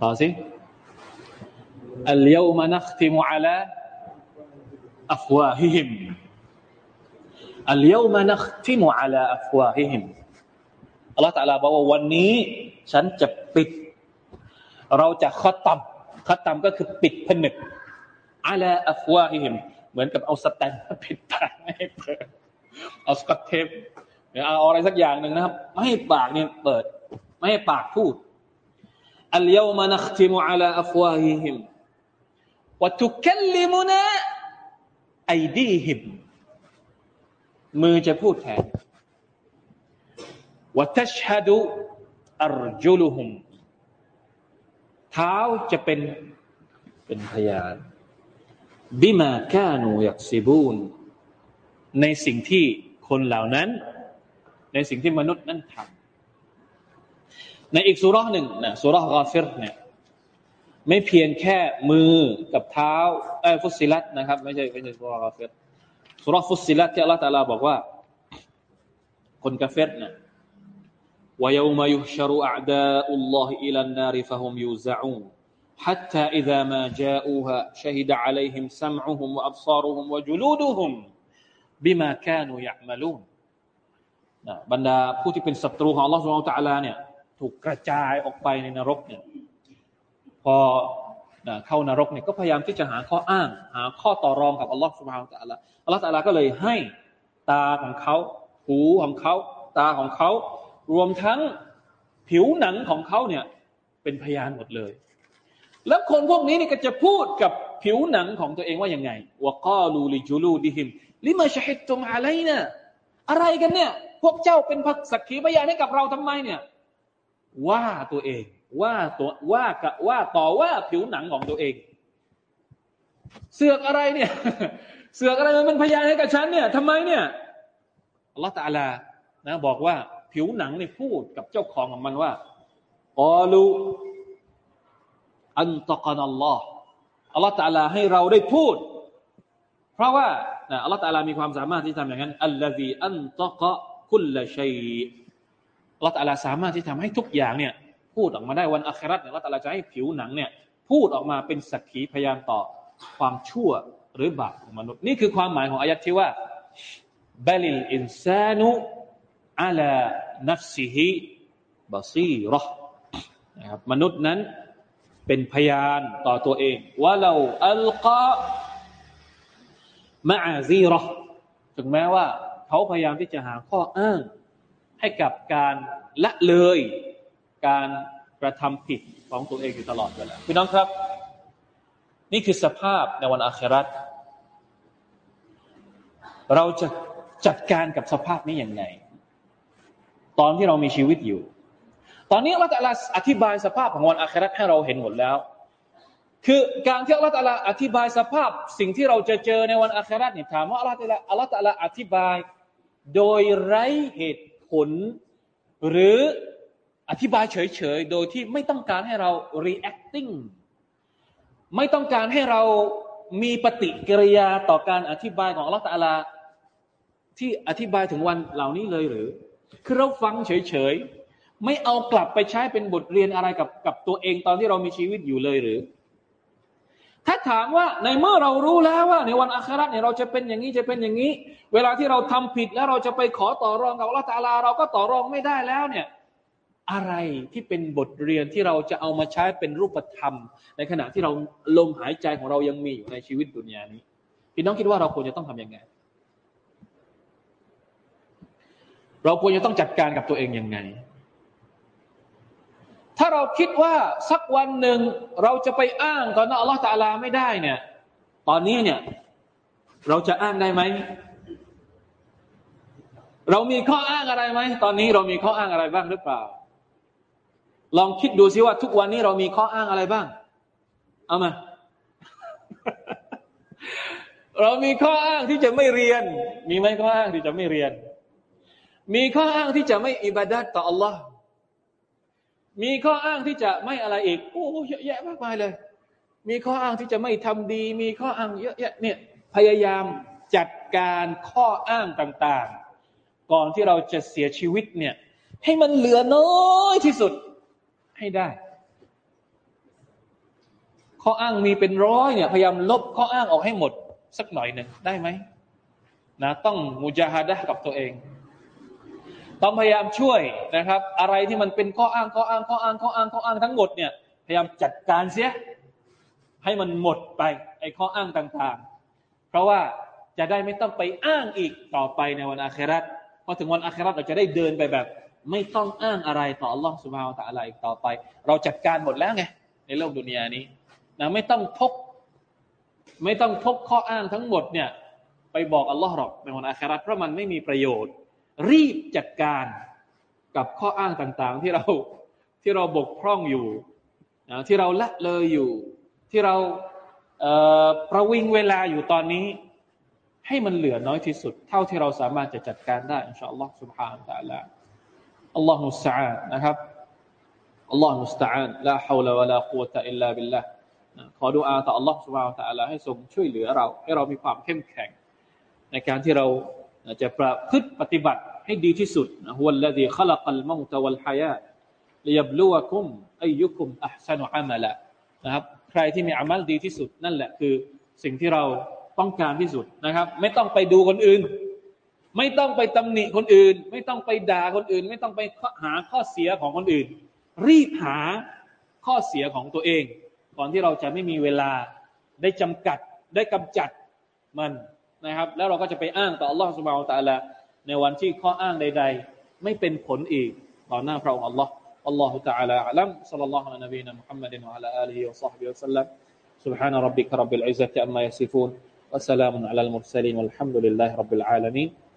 ต่อสิ อัลยามนัคติมุอัลาอัฟวาฮิฮิมอัลยามนัคติมุอัลาอัฟวาฮิฮิมอัลลอฮฺตะลาบอกว่าวันนี้ ฉันจะปิด เราจะคัดตัมคัดตัมก็คือปิดผนึกอัลาอัฟวาฮิฮิมเหมือนกับเอาสแตนปิดปากไม่ให้เปิดเอาสกอตเทปหรือเอาอะไรสักอย่างหนึ่งนะครับ ไม่ให้ปากเนี่ยเปิด ไม่ให้ปากพูดอัลยามนัคติมุอัลาอัฟวาฮิฮิม วัตุกัลลิมุนาไอดีหิมมือจะพูดแทนวัตชฮดุอัรจุลุหุมเท้าจะเป็นเป็นพยานบิมากานูยักซิบูนในสิ่งที่คนเหล่านั้น ในสิ่งที่มนุษย์นั้นทำในอีกสุรหนึ่งนะสุรกาฟิรเนี่ย ไม่เพียงแค่มือกับเท้าเอฟุสิลัตนะครับไม่ใช่ไม่ใช่สุรากาฟิรสุรฟุสิลัตที่อัลลอฮฺตาลาบอกว่า คนกาเฟรเนี่ย ويوم يحشر أعداء الله إلى النار فهم يوزعون حتى إذا ما جاءوها شهد عليهم سمعهم وأبصارهم وجلودهم بما كانوا يعملون บรรดาผู้ที่เป็นศัตรูของ Allah سبحانه และ تعالى เนี่ยถูกกระจายออกไปในนรกเนี่ย พอเข้านรกเนี่ยก็พยายามที่จะหาข้ออ้าง หาข้อต่อรองกับอัลลอฮฺสุบฮานตะละอัลลอฮฺตะละก็เลยให้ตาของเขาหูของเขา ตาของเขา รวมทั้งผิวหนังของเขาเนี่ยเป็นพยานหมดเลย แล้วคนพวกนี้นี่ก็จะพูดกับผิวหนังของตัวเองว่ายังไงวกาลูลิจูลูดิฮิมลิมาชฮิดตุมอะไรเนี่ยอะไรกันเนี่ย พวกเจ้าเป็นสักขีพยานให้กับเราทำไมเนี่ย ว่าตัวเอง ว่าตัวว่ากะว่าต่อว่าผิวหนังของตัวเอง เสือกอะไรเนี่ย เสือกอะไรมันเป็นพยานให้กับฉันเนี่ยทำไมเนี่ยอัลลอฮฺตาลานะบอกว่าผิวหนังนี่พูดกับเจ้าของของมันว่ากอลูอันตะกันอัลลอฮ์อัลลอฮฺตาลาให้เราได้พูด เพราะว่าอัลลอฮฺตาลามีความสามารถที่ทำอย่างนั้นอัลลอฮีอันตะกะคุลละชัยอัลลอฮฺตาลาสามารถที่ทำให้ทุกอย่างเนี่ย พูดออกมาได้วันอัคราตเนี่ยอัลลอฮฺตาลาจะให้ผิวหนังเนี่ยพูดออกมาเป็นสักขีพยานต่อความชั่วหรือบาปของมนุษย์ นี่คือความหมายของอายัดที่ว่าบลิลอินซานุอัลานัฟซิฮิบาซีรอนะครับมนุษย์นั้นเป็นพยานต่อตัวเองว่าเราอัลกะมาอาซีรอถึงแม้ว่าเขาพยายามที่จะหาข้ออ้างให้กับการละเลย การกระทำผิดของตัวเองอยู่ตลอดเวลาพี่น้องครับ นี่คือสภาพในวันอาคราตเราจะจัดการกับสภาพนี้อย่างไง ตอนที่เรามีชีวิตอยู่ ตอนนี้อัลลอฮฺอธิบายสภาพของวันอาคราตให้เราเห็นหมดแล้ว คือการที่อัลลอฮฺอธิบายสภาพ สิ่งที่เราจะเจอในวันอาคราตเนี่ยถามว่าอัลลอฮฺอัลลอฮฺอธิบาย โดยไร้เหตุผล หรือ อธิบายเฉยๆ โดยที่ไม่ต้องการให้เรา reacting ไม่ต้องการให้เรามีปฏิกิริยาต่อการอธิบายของอัลลอฮฺที่อธิบายถึงวันเหล่านี้เลยหรือ คือเราฟังเฉยๆ ไม่เอากลับไปใช้เป็นบทเรียนอะไรกับกับตัวเองตอนที่เรามีชีวิตอยู่เลยหรือ ถ้าถามว่าในเมื่อเรารู้แล้วว่า ในวันอัคราเนี่ยเราจะเป็นอย่างนี้จะเป็นอย่างนี้ เวลาที่เราทำผิดแล้วเราจะไปขอต่อรองกับอัลลอฮฺตาลา เราก็ต่อรองไม่ได้แล้วเนี่ย อะไรที่เป็นบทเรียนที่เราจะเอามาใช้เป็นรูปธรรม ในขณะที่เราลมหายใจของเรายังมีอยู่ในชีวิตดุนยานี้ พี่น้องคิดว่าเราควรจะต้องทํำยังไง เราควรจะต้องจัดการกับตัวเองยังไง ถ้าเราคิดว่าสักวันหนึ่งเราจะไปอ้างต่อหน้าอัลลอฮฺตาลาไม่ได้เนี่ย ตอนนี้เนี่ยเราจะอ้างได้ไหมเรามีข้ออ้างอะไรไหม ตอนนี้เรามีข้ออ้างอะไรบ้างหรือเปล่า ลองคิดดูซิว่าทุกวันนี้เรามีข้ออ้างอะไรบ้าง เอามา เรามีข้ออ้างที่จะไม่เรียน มีไหมข้ออ้างที่จะไม่เรียน มีข้ออ้างที่จะไม่อิบาดัตต่อ Allah มีข้ออ้างที่จะไม่อะไรอีก โอ้เยอะแยะมากมายเลย มีข้ออ้างที่จะไม่ทำดี มีข้ออ้างเยอะแยะเนี่ยพยายามจัดการข้ออ้างต่าง ๆ ก่อนที่เราจะเสียชีวิตเนี่ย ให้มันเหลือน้อยที่สุด ให้ได้ ข้ออ้างมีเป็นร้อยเนี่ยพยายามลบข้ออ้างออกให้หมด สักหน่อยหนึ่งได้ไหมนะต้องมุจาฮัดะกับตัวเอง ต้องพยายามช่วยนะครับ อะไรที่มันเป็นข้ออ้างข้ออ้างข้ออ้างข้ออ้างข้ออ้างทั้งหมดเนี่ยพยายามจัดการเสีย ให้มันหมดไปไอ้ข้ออ้างต่างๆ เพราะว่าจะได้ไม่ต้องไปอ้างอีกต่อไปในวันอาคราตพอถึงวันอาคราตเราจะได้เดินไปแบบ ไม่ต้องอ้างอะไรต่อล่องสุภาวตะอะไรต่อไป เราจัดการหมดแล้วไง ในโลกดุนยานี้นะไม่ต้องพก ไม่ต้องพกข้ออ้างทั้งหมดเนี่ย ไปบอกอัลลอฮ์หรอกในวันอาคราเพราะมันไม่มีประโยชน์ รีบจัดการกับข้ออ้างต่างๆ ที่เราที่เราบกพร่องอยู่นะที่เราละเลยอยู่ ที่เราประวิงเวลาอยู่ตอนนี้ ให้มันเหลือน้อยที่สุด เท่าที่เราสามารถจะจัดการได้อัลลอฮ์สุบฮานตะลา อัลลอฮฺมุสตาอานะครับอัลลอฮฺมุสตาอาลาฮาวลาวะลากูตะอิลลาบิลละขอดูอาต่ออัลลอฮฺสุบฮาวตะอัลลให้ทรงช่วยเหลือเรา ให้เรามีความเข้มแข็ง ในการที่เราจะประพฤติปฏิบัติให้ดีที่สุดฮุลลดีขลักลมงตะวัลฮายาลียบลูวะคุมอายุคุมอัพสนุอามาละนะครับ ใครที่มีอามัลดีที่สุด นั่นแหละคือสิ่งที่เราต้องการที่สุดนะครับ ไม่ต้องไปดูคนอื่น ไม่ต้องไปตำหนิคนอื่น ไม่ต้องไปด่าคนอื่น ไม่ต้องไปหาข้อเสียของคนอื่น รีบหาข้อเสียของตัวเอง ก่อนที่เราจะไม่มีเวลาได้จำกัดได้กำจัดมันนะครับแล้วเราก็จะไปอ้างต่อ Allah سبحانه และ تعالى ในวันที่ข้ออ้างใด ๆ ไม่เป็นผลอีกต่อหน้าพระองค์ Allah الله تعالى أعلم صلى الله على نبينا محمد وعلى آله وصحبه وسلم سبحان ربك رب العزة أما يصفون وسلام على المرسلين والحمد لله رب العالمين